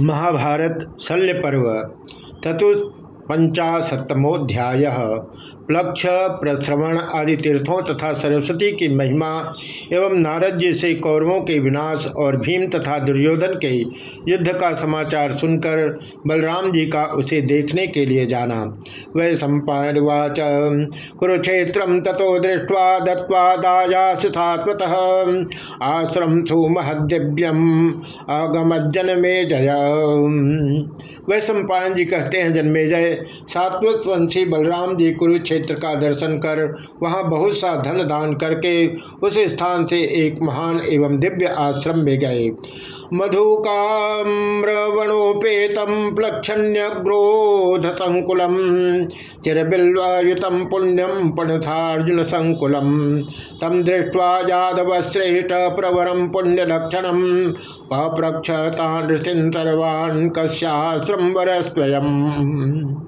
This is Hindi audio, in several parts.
महाभारत शल्य पर्व ततु पंचाशतमोध्याय प्लक्ष प्रश्रवण आदि तीर्थों तथा सरस्वती की महिमा एवं नारद जी से कौरवों के विनाश और भीम तथा दुर्योधन के युद्ध का समाचार सुनकर बलराम जी का उसे देखने के लिए जाना। वह सम्पावाच कुरुक्षेत्र तथो दृष्टवा दत्वा दायासुथात्मत आश्रम सुमहदिव्यम अगमज्जन में जय। वह सम्पायन जी कहते हैं, जन्मे जय। सात्विक वंशी बलराम जी कुरुक्षेत्र का दर्शन कर वहाँ बहुत सा धन दान करके उस स्थान से एक महान एवं दिव्य आश्रम में गए। मधुकाम्रवणोपेतम प्लक्षण्यग्रोध संकुलम चिरबिल्वायुतम पुण्यम पणथार्जुन संकुलम तम दृष्ट्वा यादव श्रेष्ठ प्रवरम पुण्य पुण्यलक्षणम पप्रक्षतान सर्वान् कश्याश्रम वरस्वयम्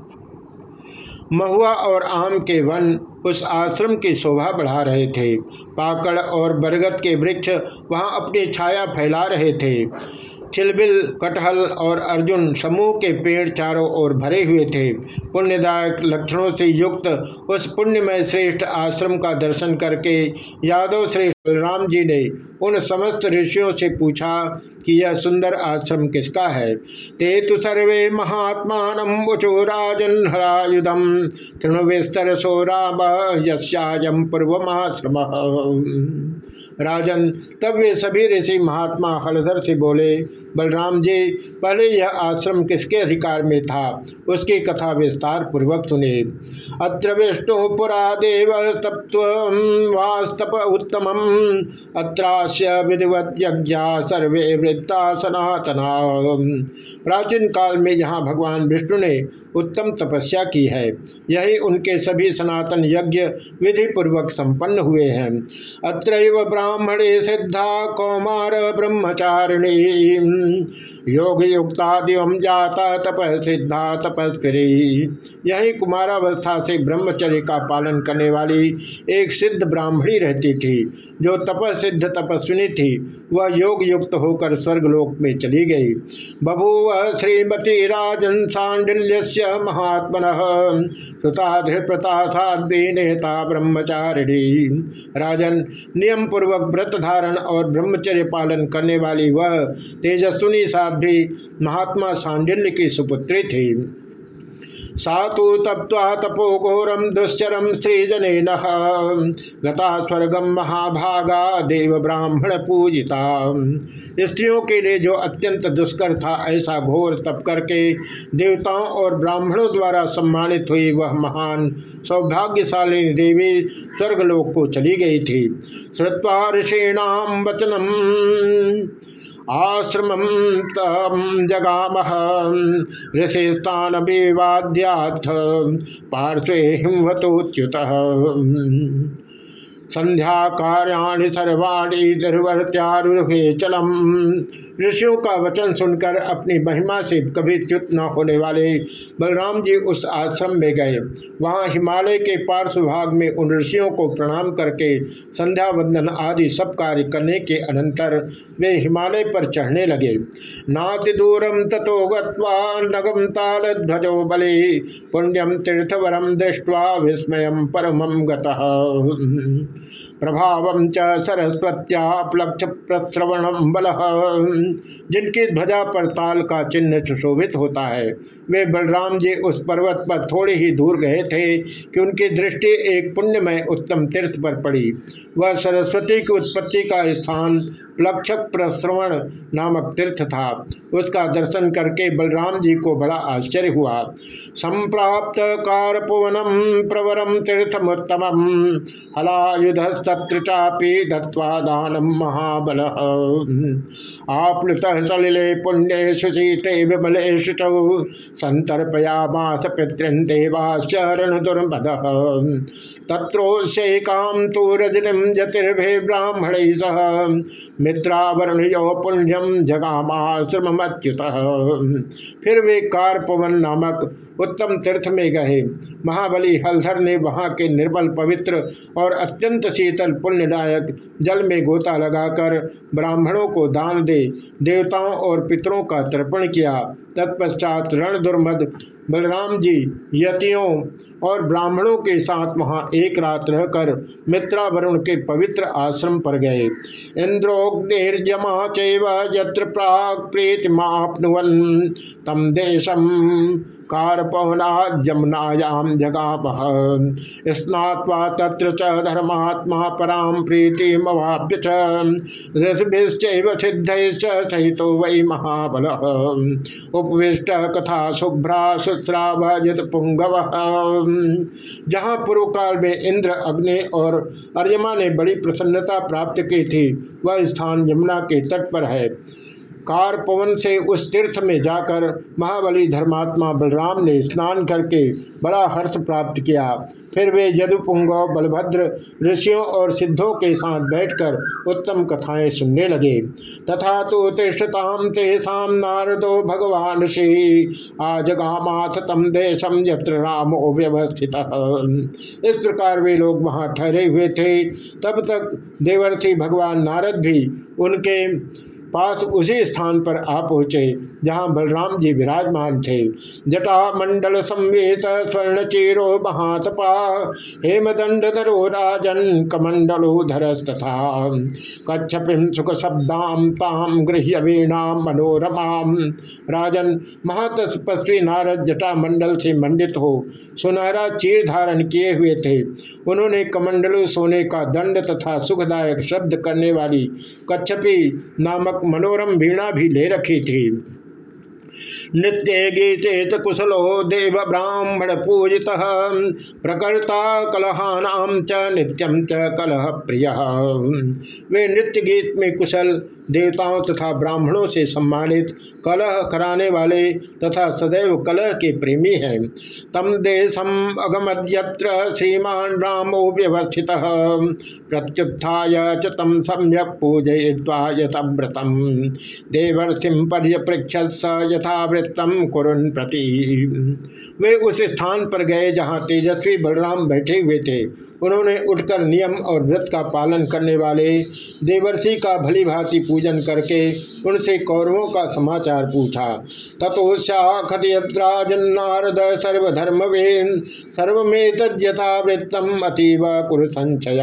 महुआ और आम के वन उस आश्रम की शोभा बढ़ा रहे थे। पाकड़ और बरगद के वृक्ष वहाँ अपनी छाया फैला रहे थे। चिलबिल, कटहल और अर्जुन समूह के पेड़ चारों ओर भरे हुए थे। पुण्यदायक लक्षणों से युक्त उस पुण्यमय श्रेष्ठ आश्रम का दर्शन करके यादव श्रेष्ठ बलराम जी ने उन समस्त ऋषियों से पूछा कि यह सुंदर आश्रम किसका है? ते तो सर्वे महात्मा उचो राजन हरायुधम, तृणविस्तर सो राम यम पूर्वमाश्रम। राजन। तब वे सभी ऋषि महात्मा हलधर से बोले, बलराम जी, पहले यह आश्रम किसके अधिकार में था? उसकी कथा विस्तार पूर्वक सुने। अत्र विष्णु पुरा देव तत्वास्तप उत्तम अत्रास्य विधिवत यज्ञा सर्वे वृत्ता सनातना प्राचीन काल में यहाँ भगवान विष्णु ने उत्तम तपस्या की है। यही उनके सभी सनातन यज्ञ विधि पूर्वक संपन्न हुए हैं। अत्र ब्राह्मणे सिद्धा कौमार ब्रह्मचारिणी। योग युक्ता दिवम जाता तप सिद्धा तपस्वी यही कुमारावस्था से ब्रह्मचर्य का पालन करने वाली एक सिद्ध ब्राह्मणी रहती थी, जो तपसिद्ध तपस्विनी थी। वह योग युक्त होकर स्वर्गलोक में चली गई। बभूव श्रीमती राजन सांडिल्य महात्मन सुता नेता ब्रह्मचारिणी। राजन नियम पूर्वक व्रत धारण और ब्रह्मचर्य पालन करने वाली वह तेजस्विनी साध्वी महात्मा सांडिल्य की सुपुत्री थी। सातु तप्वा तपो घोरम दुश्चरम स्त्रीजन गता स्वर्गम महाभागा देव ब्राह्मण पूजिता स्त्रियों के लिए जो अत्यंत दुष्कर था, ऐसा घोर तप करके देवताओं और ब्राह्मणों द्वारा सम्मानित हुई वह महान, सौभाग्यशाली देवी स्वर्गलोक को चली गई थी। श्रुवा ऋषीणाम वचनम। आश्रम तम जगाम। ऋषिस्तान विवाद्याथ पार्श्वे हिमवतोच्युत संध्या कार्याणि सर्वाणी दुर्वर्त्यारुहे चलम। ऋषियों का वचन सुनकर अपनी महिमा से कभी च्युत न होने वाले बलराम जी उस आश्रम में गए। वहाँ हिमालय के पार्श्व भाग में उन ऋषियों को प्रणाम करके संध्या वंदन आदि सब कार्य करने के अनंतर वे हिमालय पर चढ़ने लगे। नाति दूरम तथो गगम ताल ध्वजो बले पुण्यम तीर्थवरम दृष्टवा विस्मय परमम गतः। प्रभाव च सरस्वत्या प्लक्ष प्रश्रवण बल। जिनकी ध्वजा पर ताल का चिन्ह सुशोभित होता है, वे बलराम जी उस पर्वत पर थोड़े ही दूर गए थे कि उनकी दृष्टि एक पुण्यमय उत्तम तीर्थ पर पड़ी। वह सरस्वती की उत्पत्ति का स्थान प्लक्ष प्रश्रवण नामक तीर्थ था। उसका दर्शन करके बलराम जी को बड़ा आश्चर्य हुआ। संप्राप्त कारपुवनम प्रवरम तीर्थमोत्तम हलायुध चापी दत्वा दानम महाबल। आप्लुत सलिले पुण्य सुशीते विमले शुचौ संतर्पयामास पितृन देवाश्चरण दुर्मद। तत्रोशेकां तु रजनीं जतिर्भे ब्राह्मण सह मित्रावरण यो पुण्यम जगामाश्रमच्युत फिर वे कार पवन नामक उत्तम तीर्थ में गए। महाबली हलधर ने वहाँ के निर्बल, पवित्र और अत्यंत शीतल पुण्यदायक जल में गोता लगाकर ब्राह्मणों को दान दे, देवताओं और पितरों का तर्पण किया। तत्पश्चात रण दुर्मद बलराम जी, यतियों और ब्राह्मणों के साथ वहाँ एक रात रहकर मित्रा वरुण के पवित्र आश्रम पर गए। इंद्रोग्निर्जमा चैव यत्र प्राग प्रीतिमापनुवन, तम देशम कारपवना जमुनायाम जगाम। स्नात्वा तत्र च धर्मात्मा पराम प्रीतिमवाप्य च सिद्धैश्च सहित वै महाबल। उपविष्ट कथा शुभ्रा शुश्रावजित पुंगव। जहाँ पूर्व काल में इंद्र, अग्नि और अर्यमा ने बड़ी प्रसन्नता प्राप्त की थी, वह स्थान यमुना के तट पर है। कार पवन से उस तीर्थ में जाकर महाबली धर्मात्मा बलराम ने स्नान करके बड़ा हर्ष प्राप्त किया। फिर वे यदुपुंग, बलभद्र, ऋषियों और सिद्धों के साथ बैठकर उत्तम कथाएँ सुनने लगे। तथा तो तिष्ठताम तेषाम नारदो भगवान श्री आजगामाथ तम देशम यत्र राम व्यवस्थित। इस प्रकार वे लोग वहाँ ठहरे हुए थे। तब तक देवर्षि भगवान नारद भी उनके पास उसी स्थान पर आ पहुँचे, जहाँ बलराम जी विराजमान थे। जटा मंडल संवेत स्वर्ण चीरो महातपा हेमदंड धरो राजन कमंडलो धरस्तथा कच्छपिम सुख शब्दाम ताम गृह्य वीणाम मनोरमाम। राजन महातपस्वी नारद जटा मंडल से मंडित हो, सुनहरा चीर धारण किए हुए थे। उन्होंने कमंडलु सोने का दंड तथा सुखदायक शब्द करने वाली कच्छपी नामक मनोरम वीणा भी ले रखी थी। नृत्य गीतेत कुशलो देव ब्राह्मण पूजि प्रकर्ता कलहानाम च नित्यम च कलह प्रिय। वे नृत्य गीत में कुशल देवताओं तथा ब्राह्मणों से सम्मानित कलह कराने वाले तथा सदैव कलह के प्रेमी हैं। तम देशम अगमद्यत्र श्रीमान रामो व्यवस्थित। प्रत्युत्थाय च तम सम्यक पूजय्वा यथव्रतम। देवर्थिम पर्यपृक्ष यथावृत्तम कुरुन प्रति। वे उस स्थान पर गए जहाँ तेजस्वी बलराम बैठे हुए थे। उन्होंने उठकर नियम और व्रत का पालन करने वाले देवर्षि का भली भांति पूजन करके उनसे कौरवों का समाचार पूछा। तथोशाखतराजन्नारद सर्वधर्म वेन सर्वमेत यथावृत्तम अतीव कुरु संचय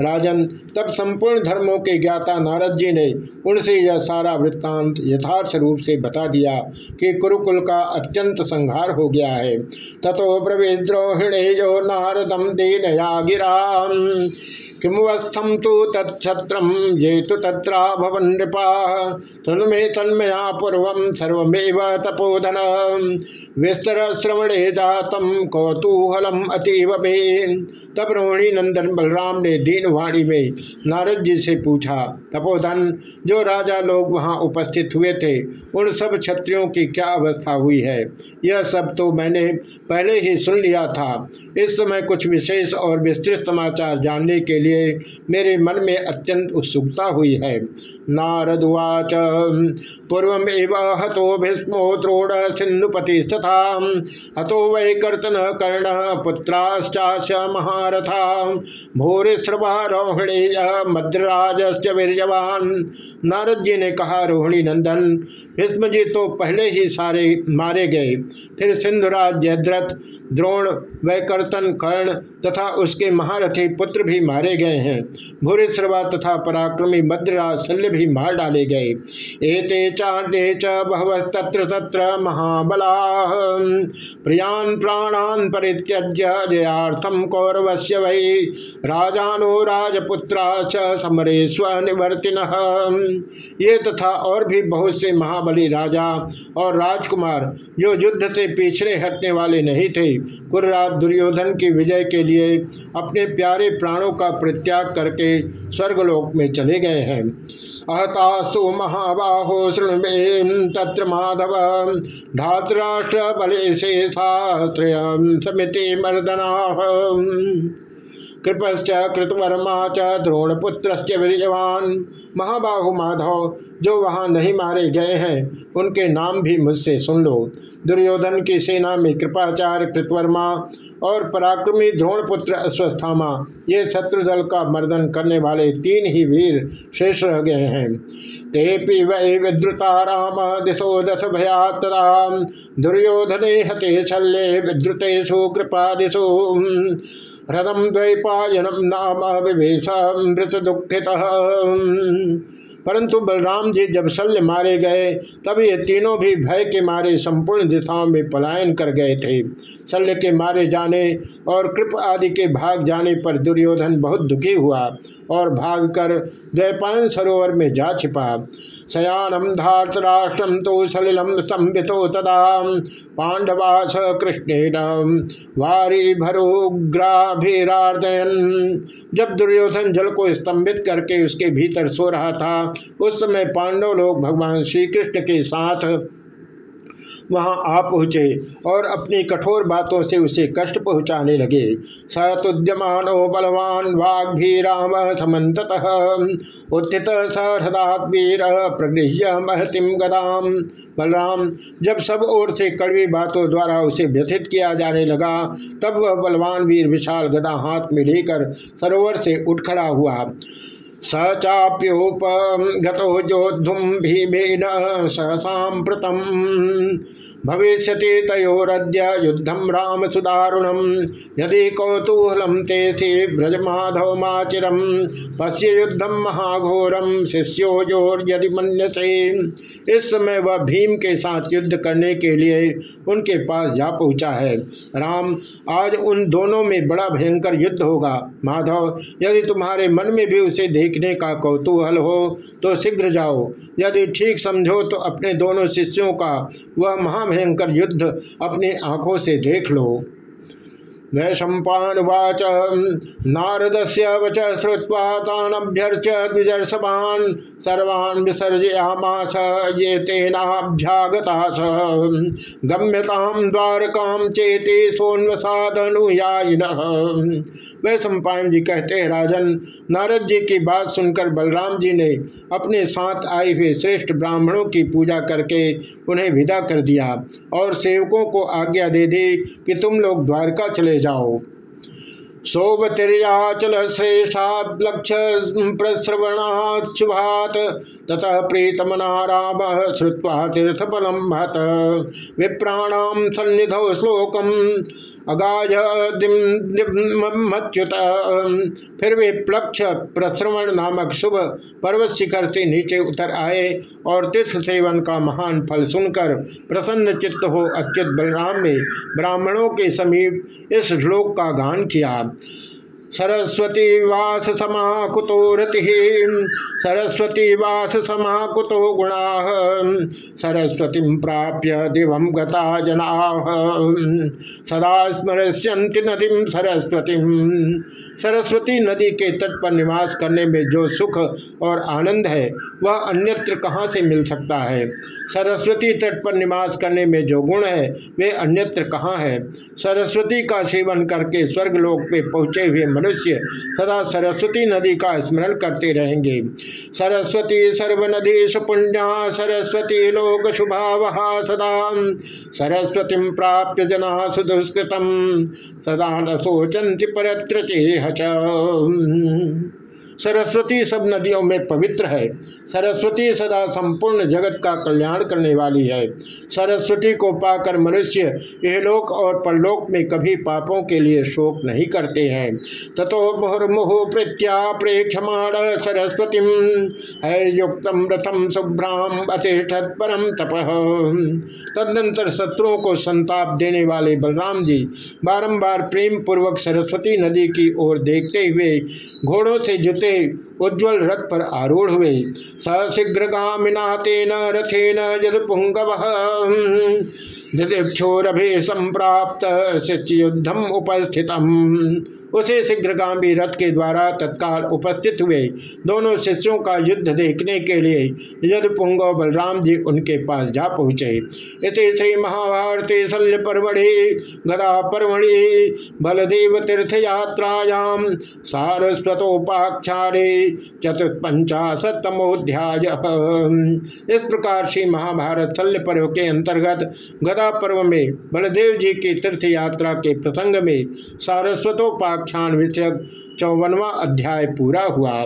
राजन, तब संपूर्ण धर्मों के ज्ञाता नारद जी ने उनसे यह सारा वृत्तांत यथार्थ रूप से बता दिया। कि कुरुकुल का अत्यंत संहार हो गया है। तथो प्रवेद्रोहिणे जो नारदम दीनया गिरा किमुवस्थम तो तत्म ये तो तत्रा नृपा। तन्मे तन्मया पूर्व सर्वमेव तपोधन। विस्तर श्रवणे जातम कौतूहलम अतीव तब रोहिणी नंदन बलराम ने दीन वाणी में नारद जी से पूछा, तपोधन, जो राजा लोग वहाँ उपस्थित हुए थे, उन सब क्षत्रियों की क्या अवस्था हुई है? यह सब तो मैंने पहले ही सुन लिया था। इस समय कुछ विशेष और विस्तृत समाचार जानने के लिए लिए मेरे मन में अत्यंत उत्सुकता हुई है। नारद नारदुवाच पूर्वमेव हतो भीष्मो द्रोण सिंधुपति तथा हतो वै कर्तन कर्ण पुत्राश्चाश महारथा भूरिश्रवारोहिणी मद्रराज वीरजवान नारद जी ने कहा, रोहिणी नंदन, भीष्म जी तो पहले ही सारे मारे गए। फिर सिंधुराज जयद्रथ, द्रोण, वैकर्तन कर्ण तथा उसके महारथी पुत्र भी मारे गए हैं। भूरिश्रवा तथा पराक्रमी मद्रराज शल्य भी मार डाले गए। एते चांडे च तत्र तत्र महाबला। प्रियान प्राणान परित्यज्य जयार्थम कौरवस्य वै। राजानो राजपुत्रा समरे स्वनिवर्तिन। ये तथा और भी बहुत से महाबली राजा और राजकुमार जो युद्ध से पिछड़े हटने वाले नहीं थे, कुर्रात दुर्योधन की विजय के लिए अपने प्यारे प्राणों का परित्याग करके स्वर्गलोक में चले गए हैं। अहतास्तु महाबाहो शृण तत्र माधव धातराष्ट्र बले से शास्त्र समिति मर्दना कृपश्च कृतवर्मा च द्रोणपुत्र वीरवान महाबाहु माधव, जो वहाँ नहीं मारे गए हैं, उनके नाम भी मुझसे सुन लो। दुर्योधन की सेना में कृपाचार्य कृतवर्मा और पराक्रमी द्रोणपुत्र अश्वस्थामा, ये शत्रुदल का मर्दन करने वाले तीन ही वीर शेष रह गए हैं। ते पी वै विद्रुता राम, दिशो दस भया तदा दुर्योधने हते शल्ये विद्रुतेषु कृपा दिशो। रथम द्वैपायनम नाम विवेश मृत दुखित परंतु बलराम जी जब शल्य मारे गए तब ये तीनों भी भय के मारे संपूर्ण दिशाओं में पलायन कर गए थे। शल्य के मारे जाने और कृप आदि के भाग जाने पर दुर्योधन बहुत दुखी हुआ और भागकर द्वैपायन सरोवर में जा छिपा। शयानम धातराष्ट्रम तो सलिलम स्तंभितो तदा पांडवा स कृष्णेन वारी भरोग्राभिरार्दयन। जब दुर्योधन जल को स्तंभित करके उसके भीतर सो रहा था उस समय पांडव लोग भगवान श्री कृष्ण के साथ वहाँ आ पहुँचे और अपनी कठोर बातों से उसे कष्ट पहुँचाने लगे। सतुद्यमानो बलवान वाघ भी राम समत उत्थित सहृदावीर प्रगृह्य महतिम गदाम। बलराम जब सब ओर से कड़वी बातों द्वारा उसे व्यथित किया जाने लगा, तब वह बलवान वीर विशाल गदा हाथ में लेकर सरोवर से उठ खड़ा हुआ। स चाप्योपगतो जोद्धुम भीमेन सहसाप्रतम भविष्य तयोरद्य युद्धम राम सुदारुणम यदि कौतूहलम ते ब्रजमाधवमाचिरम पश्य युद्धम महाघोरम शिष्योजोर यदि से इस समय वह भीम के साथ युद्ध करने के लिए उनके पास जा पहुँचा है। राम, आज उन दोनों में बड़ा भयंकर युद्ध होगा। माधव, यदि तुम्हारे मन में भी उसे देखने का कौतूहल हो तो शीघ्र जाओ। यदि ठीक समझो तो अपने दोनों शिष्यों का, वह महा भयंकर युद्ध अपनी आँखों से देख लो। वैशंपावाच नारद से वच श्रुवा तानभ्यर्च द्विजर्षभान सर्वान् विसर्जयामास, ये तेनाभ्यागतास। गम्यताम द्वारकाम चेते सोन्वसादनुयायिन। वह सम्पायन जी कहते हैं, राजन, नारद जी की बात सुनकर बलराम जी ने अपने साथ आए हुए श्रेष्ठ ब्राह्मणों की पूजा करके उन्हें विदा कर दिया और सेवकों को आज्ञा दे दी कि तुम लोग द्वारका चले जाओ। सोवतिर्याचल प्रस्रवण शुभात ततः प्रीतमना राम श्रुवा तीर्थफलम महत। विप्राणाम सन्निधौ श्लोकम। अगायच्युत फिर वे प्लक्ष प्रश्रवण नामक शुभ पर्वत शिखर से नीचे उतर आए और तीर्थ सेवन का महान फल सुनकर प्रसन्न चित्त हो अच्युत बलराम ने ब्राह्मणों के समीप इस श्लोक का गान किया। सरस्वती वास समाकुतो रति। सरस्वती वास समाकुतो गुणा। सरस्वती प्राप्य दिव गता जना। सदा स्मरस्यंति नदी सरस्वती। सरस्वती नदी के तट पर निवास करने में जो सुख और आनंद है, वह अन्यत्र कहाँ से मिल सकता है? सरस्वती तट पर निवास करने में जो गुण है, वे अन्यत्र कहाँ है? सरस्वती का सेवन करके स्वर्गलोक में पहुँचे हुए मनुष्य सदा सरस्वती नदी का स्मरण करते रहेंगे। सरस्वती सर्वनदी सुपुण्या सरस्वती लोक शुभावहा सदा। सरस्वती प्राप्य जना सुदुष्कृतम सदा न शोचंती परत्र सरस्वती सब नदियों में पवित्र है। सरस्वती सदा संपूर्ण जगत का कल्याण करने वाली है। सरस्वती को पाकर मनुष्य लोक और परलोक में कभी पापों के लिए शोक नहीं करते हैं। ततो मुहुर्मुहु प्रत्या प्रेक्षमाण सरस्वती युक्त रथम शुभ्राम अतिष्ठत परम तप। तदनंतर शत्रुओं को संताप देने वाले बलराम जी बारंबार प्रेम पूर्वक सरस्वती नदी की ओर देखते हुए घोड़ों से जुते होते उज्ज्वल रथ पर आरूढ़ हुए। सशीघ्र गामिना तेन रथेन यद पुंगव दिदीक्षोरभि संप्राप्त युद्धम उपस्थित उसे शीघ्र शीघ्रगामी रथ के द्वारा तत्काल उपस्थित हुए दोनों शिष्यों का युद्ध देखने के लिए यद पुंगव बलराम जी उनके पास जा पहुँचे। इस श्री महाभारती शल्य परमढ़ि गदा परमढ़ि बलदेव तीर्थ यात्रायाम सारस्वतोपाख्यारे चतुष्पंचाशतमोध्याय इस प्रकार श्री महाभारत शल्य पर्व के अंतर्गत गदा पर्व में बलदेव जी की तीर्थ यात्रा के प्रसंग में सारस्वतोपाख्यान विषय चौवनवा अध्याय पूरा हुआ।